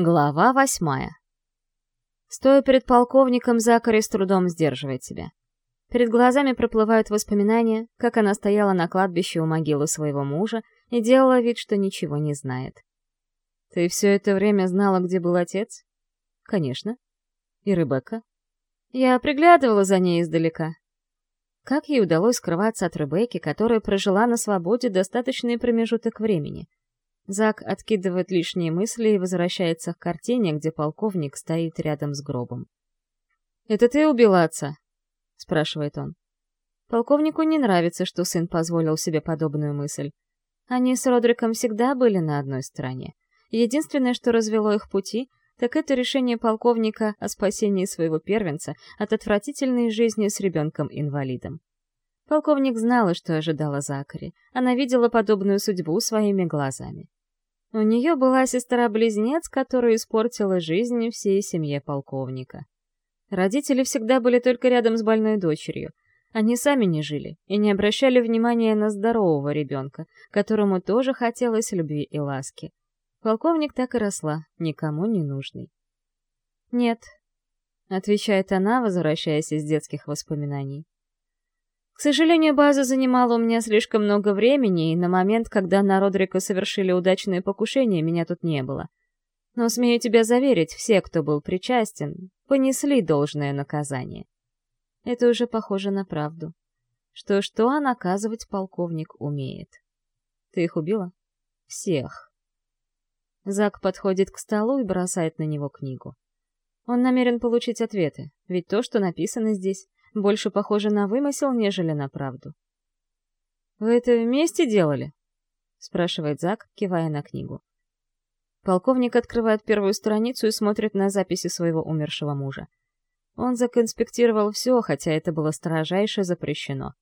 Глава восьмая. Стоя перед полковником, Закари с трудом сдерживает себя. Перед глазами проплывают воспоминания, как она стояла на кладбище у могилы своего мужа и делала вид, что ничего не знает. «Ты все это время знала, где был отец?» «Конечно. И Ребекка?» «Я приглядывала за ней издалека». Как ей удалось скрываться от Ребекки, которая прожила на свободе достаточный промежуток времени — Зак откидывает лишние мысли и возвращается к картине, где полковник стоит рядом с гробом. «Это ты убила отца?» — спрашивает он. Полковнику не нравится, что сын позволил себе подобную мысль. Они с Родриком всегда были на одной стороне. Единственное, что развело их пути, так это решение полковника о спасении своего первенца от отвратительной жизни с ребенком-инвалидом. Полковник знала, что ожидала Закари. Она видела подобную судьбу своими глазами. У нее была сестра-близнец, которая испортила жизнь всей семье полковника. Родители всегда были только рядом с больной дочерью. Они сами не жили и не обращали внимания на здорового ребенка, которому тоже хотелось любви и ласки. Полковник так и росла, никому не нужный. «Нет», — отвечает она, возвращаясь из детских воспоминаний. К сожалению, база занимала у меня слишком много времени, и на момент, когда на Родрика совершили удачное покушение, меня тут не было. Но, смею тебя заверить, все, кто был причастен, понесли должное наказание. Это уже похоже на правду. Что-что, а наказывать полковник умеет. Ты их убила? Всех. Зак подходит к столу и бросает на него книгу. Он намерен получить ответы, ведь то, что написано здесь, больше похоже на вымысел, нежели на правду. «Вы это вместе делали?» — спрашивает Зак, кивая на книгу. Полковник открывает первую страницу и смотрит на записи своего умершего мужа. Он законспектировал все, хотя это было строжайше запрещено.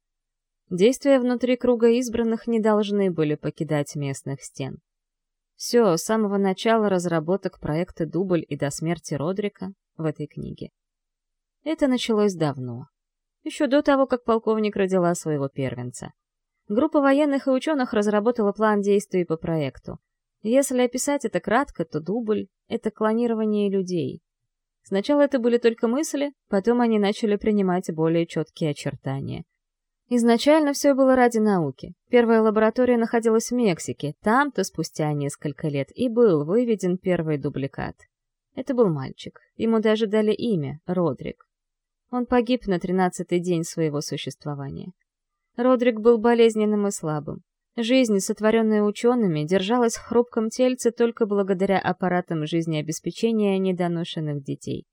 Действия внутри круга избранных не должны были покидать местных стен. Все, с самого начала разработок проекта «Дубль» и до смерти Родрика в этой книге. Это началось давно еще до того, как полковник родила своего первенца. Группа военных и ученых разработала план действий по проекту. Если описать это кратко, то дубль — это клонирование людей. Сначала это были только мысли, потом они начали принимать более четкие очертания. Изначально все было ради науки. Первая лаборатория находилась в Мексике, там-то спустя несколько лет и был выведен первый дубликат. Это был мальчик. Ему даже дали имя — Родрик. Он погиб на тринадцатый день своего существования. Родрик был болезненным и слабым. Жизнь, сотворенная учеными, держалась в хрупком тельце только благодаря аппаратам жизнеобеспечения недоношенных детей.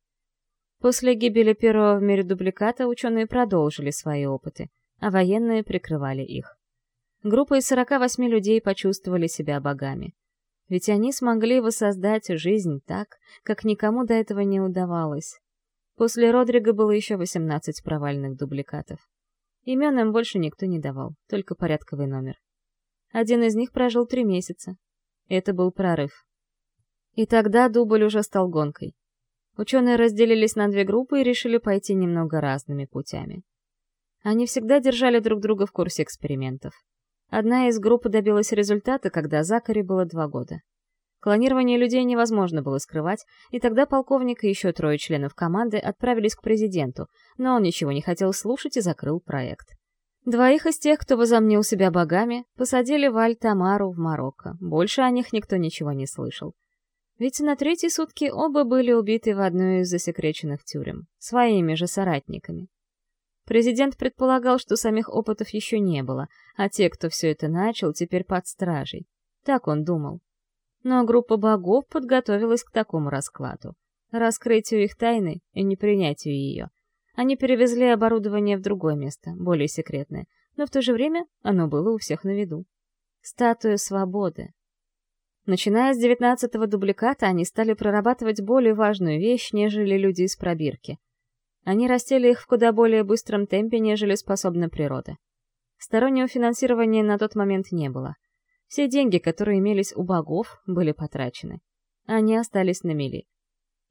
После гибели первого в мире дубликата ученые продолжили свои опыты, а военные прикрывали их. Группа из 48 людей почувствовали себя богами. Ведь они смогли воссоздать жизнь так, как никому до этого не удавалось. После Родрига было еще 18 провальных дубликатов. Имен им больше никто не давал, только порядковый номер. Один из них прожил три месяца. Это был прорыв. И тогда дубль уже стал гонкой. Ученые разделились на две группы и решили пойти немного разными путями. Они всегда держали друг друга в курсе экспериментов. Одна из групп добилась результата, когда Закари было два года. Клонирование людей невозможно было скрывать, и тогда полковник и еще трое членов команды отправились к президенту, но он ничего не хотел слушать и закрыл проект. Двоих из тех, кто возомнил себя богами, посадили в Аль-Тамару в Марокко. Больше о них никто ничего не слышал. Ведь на третьи сутки оба были убиты в одной из засекреченных тюрем, своими же соратниками. Президент предполагал, что самих опытов еще не было, а те, кто все это начал, теперь под стражей. Так он думал. Но группа богов подготовилась к такому раскладу. Раскрытию их тайны и непринятию ее. Они перевезли оборудование в другое место, более секретное, но в то же время оно было у всех на виду. Статуя свободы. Начиная с девятнадцатого дубликата, они стали прорабатывать более важную вещь, нежели люди из пробирки. Они растели их в куда более быстром темпе, нежели способна природа. Стороннего финансирования на тот момент не было. Все деньги, которые имелись у богов, были потрачены. Они остались на мели.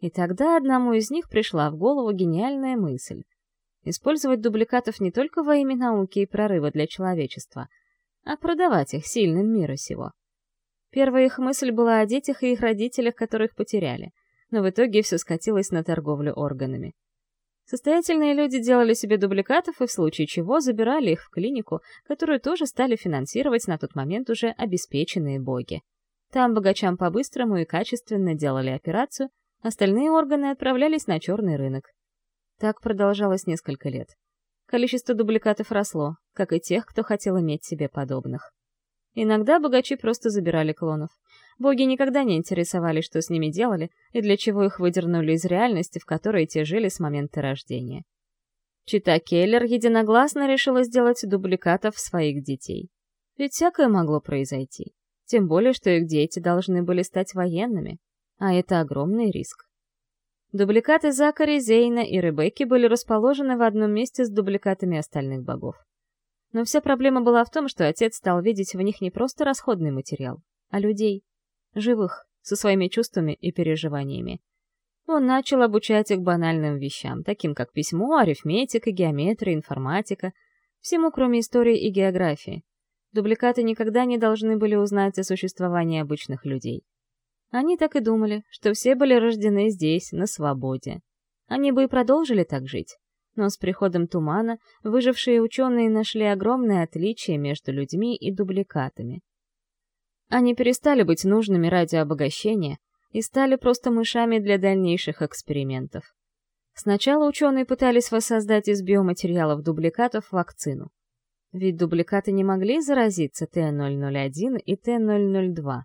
И тогда одному из них пришла в голову гениальная мысль. Использовать дубликатов не только во имя науки и прорыва для человечества, а продавать их сильным мира сего. Первая их мысль была о детях и их родителях, которых потеряли, но в итоге все скатилось на торговлю органами. Состоятельные люди делали себе дубликатов и в случае чего забирали их в клинику, которую тоже стали финансировать на тот момент уже обеспеченные боги. Там богачам по-быстрому и качественно делали операцию, остальные органы отправлялись на черный рынок. Так продолжалось несколько лет. Количество дубликатов росло, как и тех, кто хотел иметь себе подобных. Иногда богачи просто забирали клонов. Боги никогда не интересовались, что с ними делали и для чего их выдернули из реальности, в которой те жили с момента рождения. Чита Келлер единогласно решила сделать дубликатов своих детей. Ведь всякое могло произойти. Тем более, что их дети должны были стать военными, а это огромный риск. Дубликаты Закари, Зейна и Ребекки были расположены в одном месте с дубликатами остальных богов. Но вся проблема была в том, что отец стал видеть в них не просто расходный материал, а людей, живых, со своими чувствами и переживаниями. Он начал обучать их банальным вещам, таким как письмо, арифметика, геометрия, информатика, всему кроме истории и географии. Дубликаты никогда не должны были узнать о существовании обычных людей. Они так и думали, что все были рождены здесь, на свободе. Они бы и продолжили так жить, но с приходом тумана выжившие ученые нашли огромное отличие между людьми и дубликатами. Они перестали быть нужными ради обогащения и стали просто мышами для дальнейших экспериментов. Сначала ученые пытались воссоздать из биоматериалов дубликатов вакцину. Ведь дубликаты не могли заразиться Т-001 и Т-002.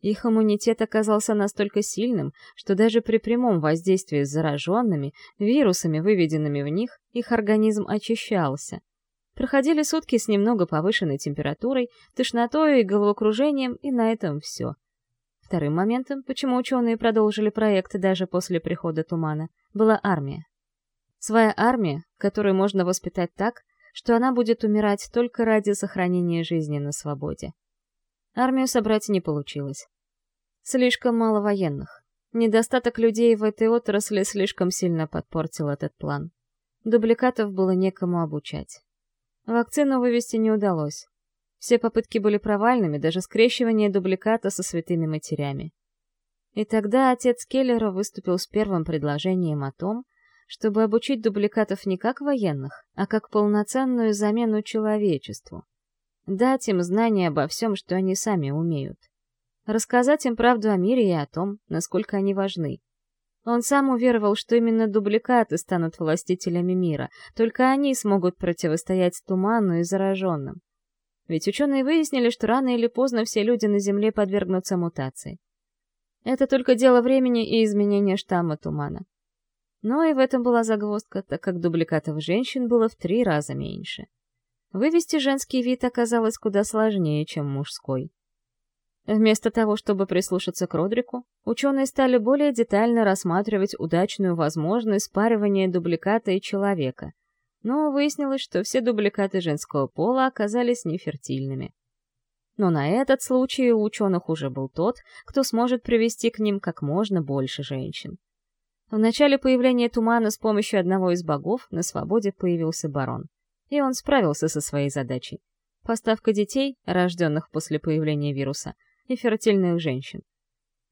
Их иммунитет оказался настолько сильным, что даже при прямом воздействии с зараженными, вирусами, выведенными в них, их организм очищался. Проходили сутки с немного повышенной температурой, тошнотой и головокружением, и на этом все. Вторым моментом, почему ученые продолжили проект даже после прихода тумана, была армия. Своя армия, которую можно воспитать так, что она будет умирать только ради сохранения жизни на свободе. Армию собрать не получилось. Слишком мало военных. Недостаток людей в этой отрасли слишком сильно подпортил этот план. Дубликатов было некому обучать. Вакцину вывести не удалось. Все попытки были провальными, даже скрещивание дубликата со святыми матерями. И тогда отец Келлера выступил с первым предложением о том, чтобы обучить дубликатов не как военных, а как полноценную замену человечеству — дать им знания обо всем, что они сами умеют. Рассказать им правду о мире и о том, насколько они важны. Он сам уверовал, что именно дубликаты станут властителями мира, только они смогут противостоять туману и зараженным. Ведь ученые выяснили, что рано или поздно все люди на Земле подвергнутся мутации. Это только дело времени и изменения штамма тумана. Но и в этом была загвоздка, так как дубликатов женщин было в три раза меньше. Вывести женский вид оказалось куда сложнее, чем мужской. Вместо того, чтобы прислушаться к Родрику, ученые стали более детально рассматривать удачную возможность спаривания дубликата и человека, но выяснилось, что все дубликаты женского пола оказались нефертильными. Но на этот случай у ученых уже был тот, кто сможет привести к ним как можно больше женщин. В начале появления тумана с помощью одного из богов на свободе появился барон и он справился со своей задачей. Поставка детей, рожденных после появления вируса, и фертильных женщин.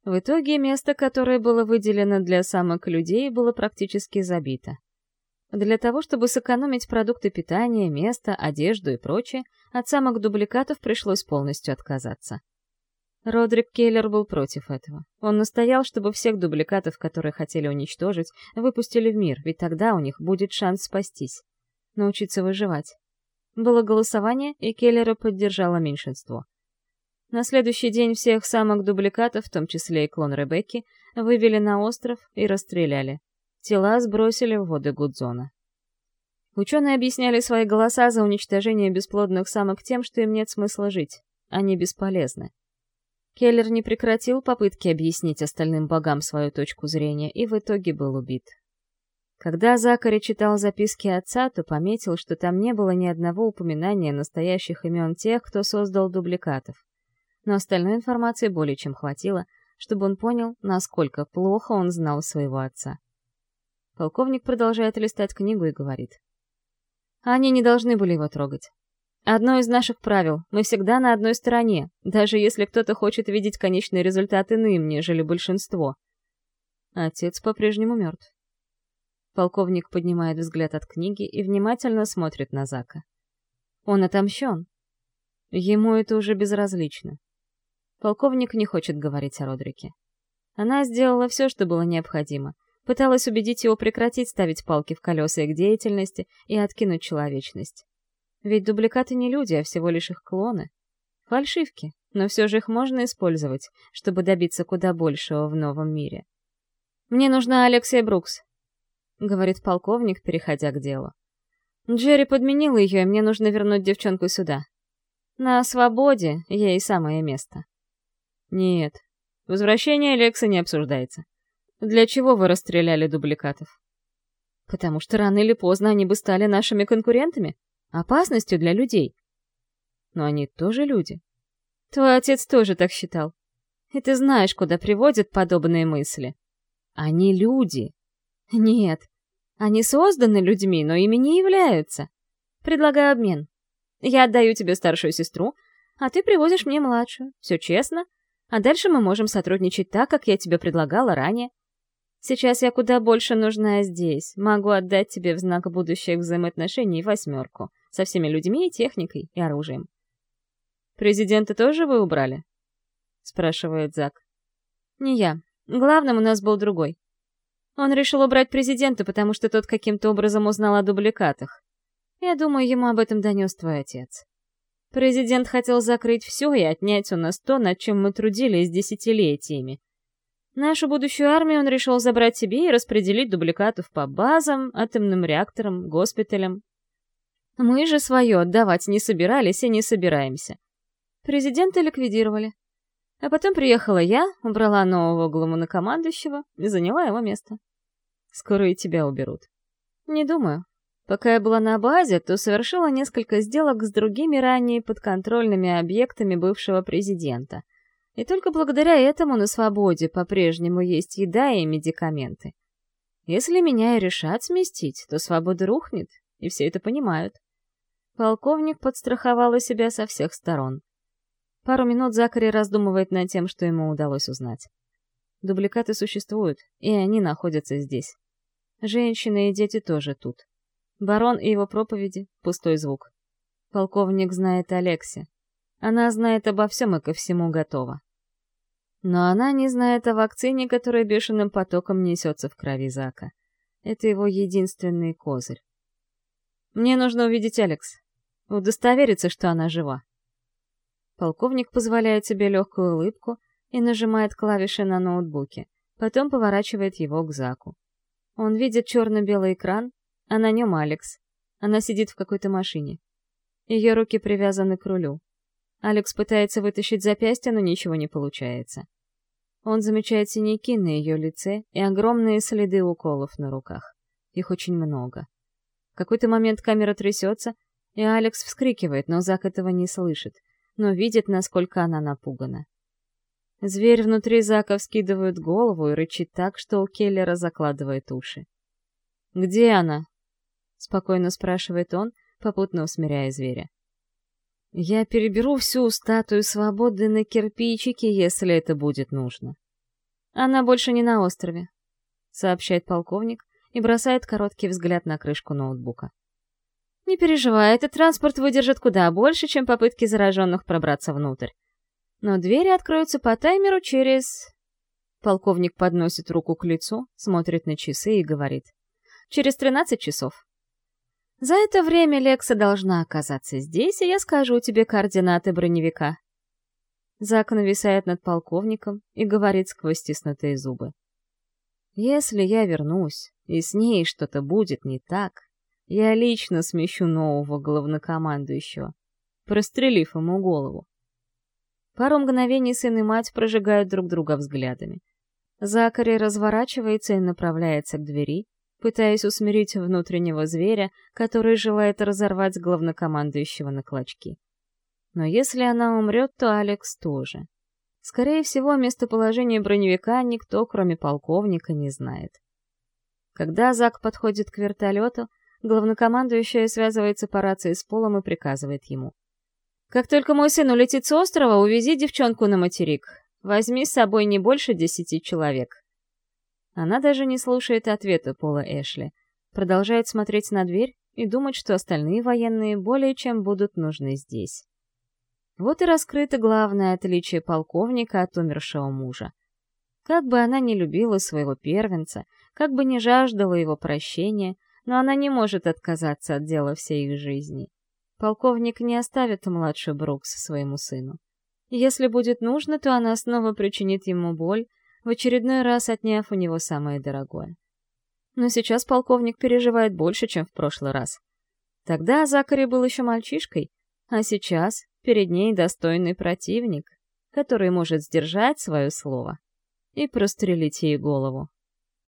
В итоге место, которое было выделено для самок людей, было практически забито. Для того, чтобы сэкономить продукты питания, место, одежду и прочее, от самок дубликатов пришлось полностью отказаться. Родрик Келлер был против этого. Он настоял, чтобы всех дубликатов, которые хотели уничтожить, выпустили в мир, ведь тогда у них будет шанс спастись научиться выживать. Было голосование, и Келлера поддержало меньшинство. На следующий день всех самок-дубликатов, в том числе и клон Ребекки, вывели на остров и расстреляли. Тела сбросили в воды Гудзона. Ученые объясняли свои голоса за уничтожение бесплодных самок тем, что им нет смысла жить. Они бесполезны. Келлер не прекратил попытки объяснить остальным богам свою точку зрения и в итоге был убит. Когда Закари читал записки отца, то пометил, что там не было ни одного упоминания настоящих имен тех, кто создал дубликатов. Но остальной информации более чем хватило, чтобы он понял, насколько плохо он знал своего отца. Полковник продолжает листать книгу и говорит. Они не должны были его трогать. Одно из наших правил — мы всегда на одной стороне, даже если кто-то хочет видеть конечный результат иным, нежели большинство. Отец по-прежнему мертв. Полковник поднимает взгляд от книги и внимательно смотрит на Зака. Он отомщен. Ему это уже безразлично. Полковник не хочет говорить о Родрике. Она сделала все, что было необходимо. Пыталась убедить его прекратить ставить палки в колеса их деятельности и откинуть человечность. Ведь дубликаты не люди, а всего лишь их клоны. Фальшивки, но все же их можно использовать, чтобы добиться куда большего в новом мире. «Мне нужна Алексия Брукс», — говорит полковник, переходя к делу. Джерри подменил ее, и мне нужно вернуть девчонку сюда. На свободе ей самое место. Нет, возвращение Алекса не обсуждается. Для чего вы расстреляли дубликатов? Потому что рано или поздно они бы стали нашими конкурентами опасностью для людей. Но они тоже люди. Твой отец тоже так считал. И ты знаешь, куда приводят подобные мысли. Они люди. Нет, они созданы людьми, но ими не являются. Предлагаю обмен. Я отдаю тебе старшую сестру, а ты привозишь мне младшую. Все честно. А дальше мы можем сотрудничать так, как я тебе предлагала ранее. Сейчас я куда больше нужна здесь. Могу отдать тебе в знак будущих взаимоотношений восьмерку со всеми людьми, техникой и оружием. «Президента тоже вы убрали?» — спрашивает Зак. «Не я. Главным у нас был другой. Он решил убрать президента, потому что тот каким-то образом узнал о дубликатах. Я думаю, ему об этом донес твой отец. Президент хотел закрыть все и отнять у нас то, над чем мы трудились десятилетиями. Нашу будущую армию он решил забрать себе и распределить дубликатов по базам, атомным реакторам, госпиталям, мы же свое отдавать не собирались и не собираемся. Президента ликвидировали. А потом приехала я, убрала нового главнокомандующего и заняла его место. Скоро и тебя уберут. Не думаю. Пока я была на базе, то совершила несколько сделок с другими ранее подконтрольными объектами бывшего президента. И только благодаря этому на свободе по-прежнему есть еда и медикаменты. Если меня и решат сместить, то свобода рухнет, и все это понимают. Полковник подстраховал себя со всех сторон. Пару минут Закари раздумывает над тем, что ему удалось узнать. Дубликаты существуют, и они находятся здесь. Женщины и дети тоже тут. Барон и его проповеди — пустой звук. Полковник знает Алексе. Она знает обо всем и ко всему готова. Но она не знает о вакцине, которая бешеным потоком несется в крови Зака. Это его единственный козырь. «Мне нужно увидеть Алекс», удостовериться, что она жива. Полковник позволяет себе легкую улыбку и нажимает клавиши на ноутбуке, потом поворачивает его к Заку. Он видит черно-белый экран, а на нем Алекс. Она сидит в какой-то машине. Ее руки привязаны к рулю. Алекс пытается вытащить запястье, но ничего не получается. Он замечает синяки на ее лице и огромные следы уколов на руках. Их очень много. В какой-то момент камера трясется, и Алекс вскрикивает, но Зак этого не слышит, но видит, насколько она напугана. Зверь внутри Зака вскидывает голову и рычит так, что у Келлера закладывает уши. «Где она?» — спокойно спрашивает он, попутно усмиряя зверя. «Я переберу всю статую свободы на кирпичики, если это будет нужно». «Она больше не на острове», — сообщает полковник и бросает короткий взгляд на крышку ноутбука. Не переживай, этот транспорт выдержит куда больше, чем попытки зараженных пробраться внутрь. Но двери откроются по таймеру через... Полковник подносит руку к лицу, смотрит на часы и говорит. Через 13 часов. За это время Лекса должна оказаться здесь, и я скажу тебе координаты броневика. Зак нависает над полковником и говорит сквозь стиснутые зубы. Если я вернусь, и с ней что-то будет не так, я лично смещу нового главнокомандующего, прострелив ему голову. Пару мгновений сын и мать прожигают друг друга взглядами. Закари разворачивается и направляется к двери, пытаясь усмирить внутреннего зверя, который желает разорвать главнокомандующего на клочки. Но если она умрет, то Алекс тоже. Скорее всего, местоположение броневика никто, кроме полковника, не знает. Когда Зак подходит к вертолету, Главнокомандующая связывается по рации с Полом и приказывает ему. «Как только мой сын улетит с острова, увези девчонку на материк. Возьми с собой не больше десяти человек». Она даже не слушает ответа Пола Эшли. Продолжает смотреть на дверь и думать, что остальные военные более чем будут нужны здесь. Вот и раскрыто главное отличие полковника от умершего мужа. Как бы она ни любила своего первенца, как бы ни жаждала его прощения, но она не может отказаться от дела всей их жизни. Полковник не оставит младшую Брукс своему сыну. Если будет нужно, то она снова причинит ему боль, в очередной раз отняв у него самое дорогое. Но сейчас полковник переживает больше, чем в прошлый раз. Тогда Закари был еще мальчишкой, а сейчас перед ней достойный противник, который может сдержать свое слово и прострелить ей голову.